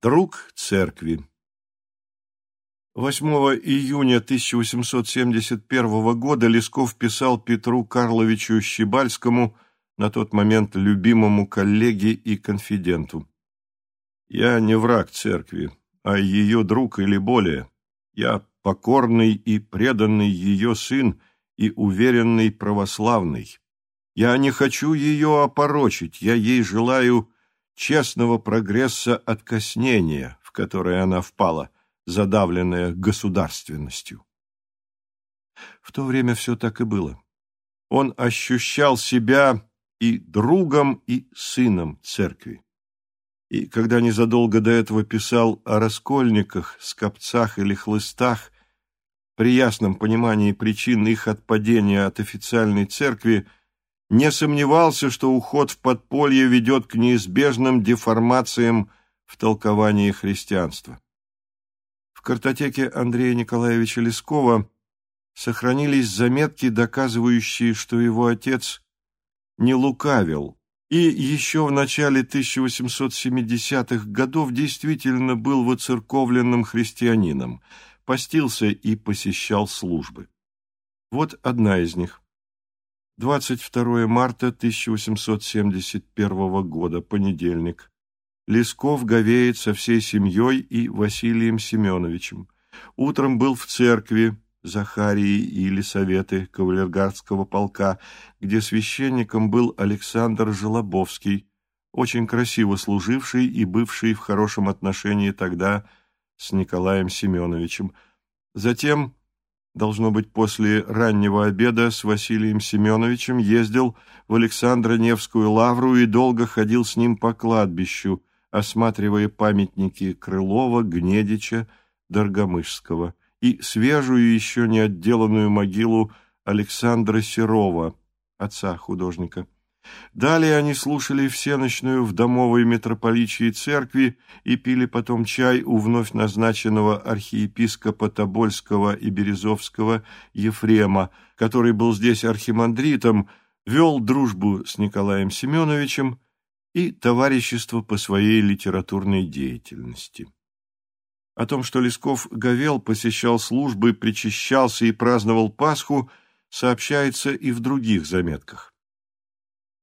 Друг церкви 8 июня 1871 года Лесков писал Петру Карловичу Щебальскому, на тот момент любимому коллеге и конфиденту. «Я не враг церкви, а ее друг или более. Я покорный и преданный ее сын и уверенный православный. Я не хочу ее опорочить, я ей желаю честного прогресса от коснения, в которое она впала, задавленная государственностью. В то время все так и было. Он ощущал себя и другом, и сыном церкви. И когда незадолго до этого писал о раскольниках, скопцах или хлыстах, при ясном понимании причин их отпадения от официальной церкви, не сомневался, что уход в подполье ведет к неизбежным деформациям в толковании христианства. В картотеке Андрея Николаевича Лескова сохранились заметки, доказывающие, что его отец не лукавил, и еще в начале 1870-х годов действительно был воцерковленным христианином, постился и посещал службы. Вот одна из них. 22 марта 1871 года, понедельник. Лесков говеет со всей семьей и Василием Семеновичем. Утром был в церкви Захарии и Елисаветы кавалергардского полка, где священником был Александр Желобовский, очень красиво служивший и бывший в хорошем отношении тогда с Николаем Семеновичем. Затем должно быть, после раннего обеда с Василием Семеновичем ездил в Александро-Невскую лавру и долго ходил с ним по кладбищу, осматривая памятники Крылова, Гнедича, Доргомышского и свежую еще не отделанную могилу Александра Серова, отца художника. Далее они слушали всеночную в домовой митрополичьей церкви и пили потом чай у вновь назначенного архиепископа Тобольского и Березовского Ефрема, который был здесь архимандритом, вел дружбу с Николаем Семеновичем и товарищество по своей литературной деятельности. О том, что Лесков говел, посещал службы, причащался и праздновал Пасху, сообщается и в других заметках.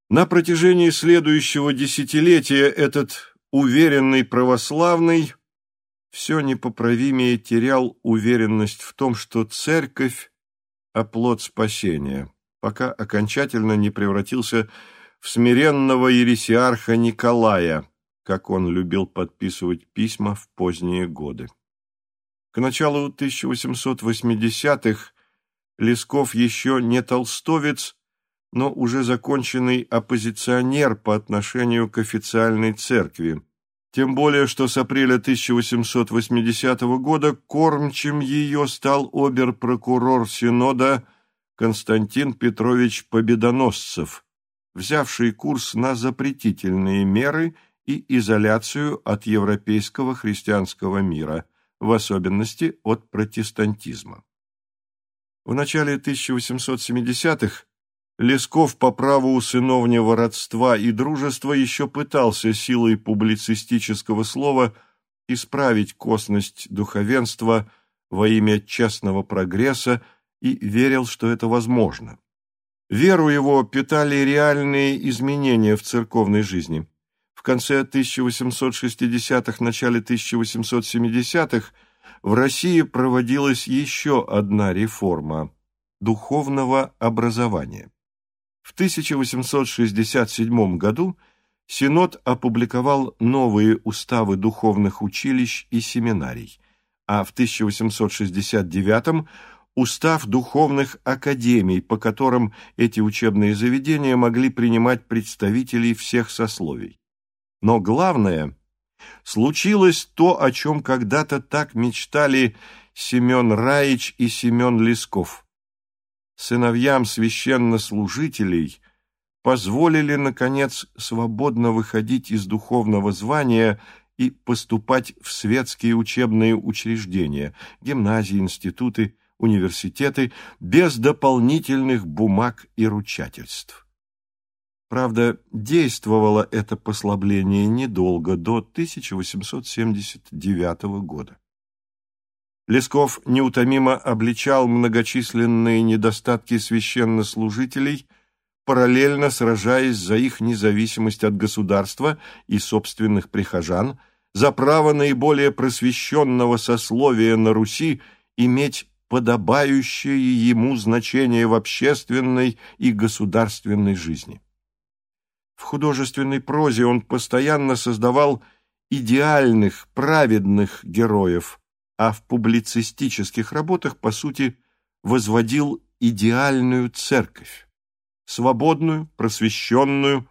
На протяжении следующего десятилетия этот уверенный православный все непоправимее терял уверенность в том, что церковь – оплот спасения, пока окончательно не превратился в смиренного ересиарха Николая, как он любил подписывать письма в поздние годы. К началу 1880-х Лесков еще не толстовец, но уже законченный оппозиционер по отношению к официальной церкви. Тем более, что с апреля 1880 года кормчим ее стал обер-прокурор Синода Константин Петрович Победоносцев, взявший курс на запретительные меры и изоляцию от европейского христианского мира, в особенности от протестантизма. В начале 1870-х Лесков по праву усыновнего родства и дружества еще пытался силой публицистического слова исправить косность духовенства во имя частного прогресса и верил, что это возможно. Веру его питали реальные изменения в церковной жизни. В конце 1860-х, начале 1870-х в России проводилась еще одна реформа – духовного образования. В 1867 году Синод опубликовал новые уставы духовных училищ и семинарий, а в 1869 устав духовных академий, по которым эти учебные заведения могли принимать представителей всех сословий. Но главное, случилось то, о чем когда-то так мечтали Семен Раич и Семен Лесков – сыновьям священнослужителей позволили, наконец, свободно выходить из духовного звания и поступать в светские учебные учреждения, гимназии, институты, университеты, без дополнительных бумаг и ручательств. Правда, действовало это послабление недолго, до 1879 года. Лесков неутомимо обличал многочисленные недостатки священнослужителей, параллельно сражаясь за их независимость от государства и собственных прихожан, за право наиболее просвещенного сословия на Руси иметь подобающее ему значение в общественной и государственной жизни. В художественной прозе он постоянно создавал идеальных, праведных героев, а в публицистических работах, по сути, возводил идеальную церковь, свободную, просвещенную,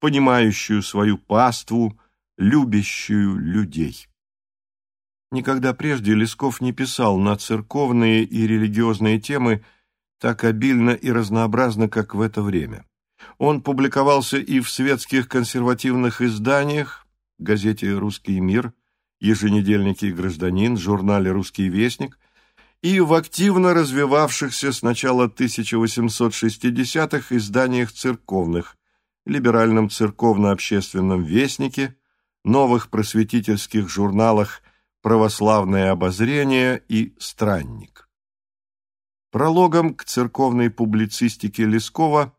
понимающую свою паству, любящую людей. Никогда прежде Лесков не писал на церковные и религиозные темы так обильно и разнообразно, как в это время. Он публиковался и в светских консервативных изданиях, газете «Русский мир», еженедельнике «Гражданин», журнале «Русский вестник» и в активно развивавшихся с начала 1860-х изданиях церковных, либеральном церковно-общественном вестнике, новых просветительских журналах «Православное обозрение» и «Странник». Прологом к церковной публицистике Лескова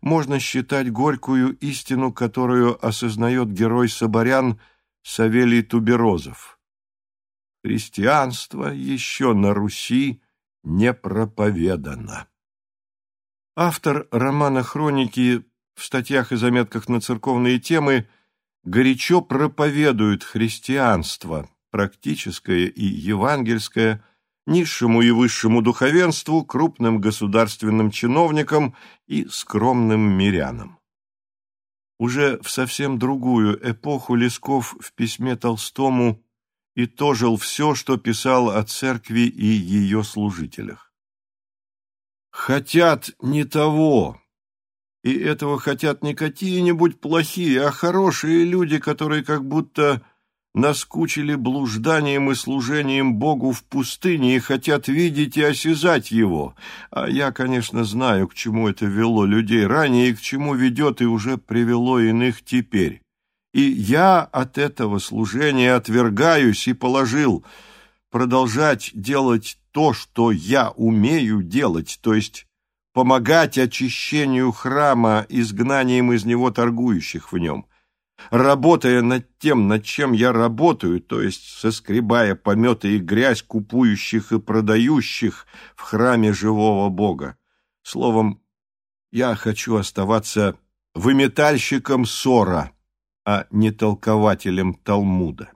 можно считать горькую истину, которую осознает герой Соборян Савелий Туберозов. Христианство еще на Руси не проповедано. Автор романа «Хроники» в статьях и заметках на церковные темы горячо проповедует христианство, практическое и евангельское – низшему и высшему духовенству, крупным государственным чиновникам и скромным мирянам. Уже в совсем другую эпоху Лесков в письме Толстому итожил все, что писал о церкви и ее служителях. «Хотят не того, и этого хотят не какие-нибудь плохие, а хорошие люди, которые как будто наскучили блужданием и служением Богу в пустыне и хотят видеть и осязать Его. А я, конечно, знаю, к чему это вело людей ранее и к чему ведет и уже привело иных теперь. И я от этого служения отвергаюсь и положил продолжать делать то, что я умею делать, то есть помогать очищению храма изгнанием из него торгующих в нем» работая над тем, над чем я работаю, то есть соскребая пометы и грязь купующих и продающих в храме живого Бога. Словом, я хочу оставаться выметальщиком ссора, а не толкователем Талмуда.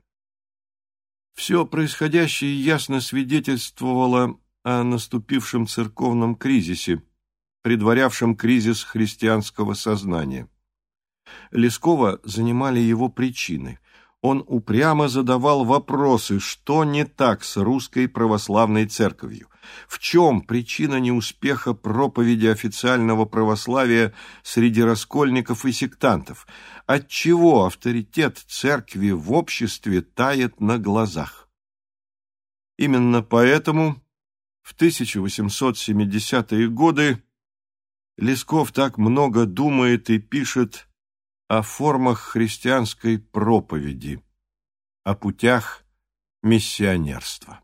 Все происходящее ясно свидетельствовало о наступившем церковном кризисе, предварявшем кризис христианского сознания. Лескова занимали его причины. Он упрямо задавал вопросы, что не так с русской православной церковью, в чем причина неуспеха проповеди официального православия среди раскольников и сектантов, отчего авторитет церкви в обществе тает на глазах. Именно поэтому в 1870-е годы Лесков так много думает и пишет о формах христианской проповеди, о путях миссионерства.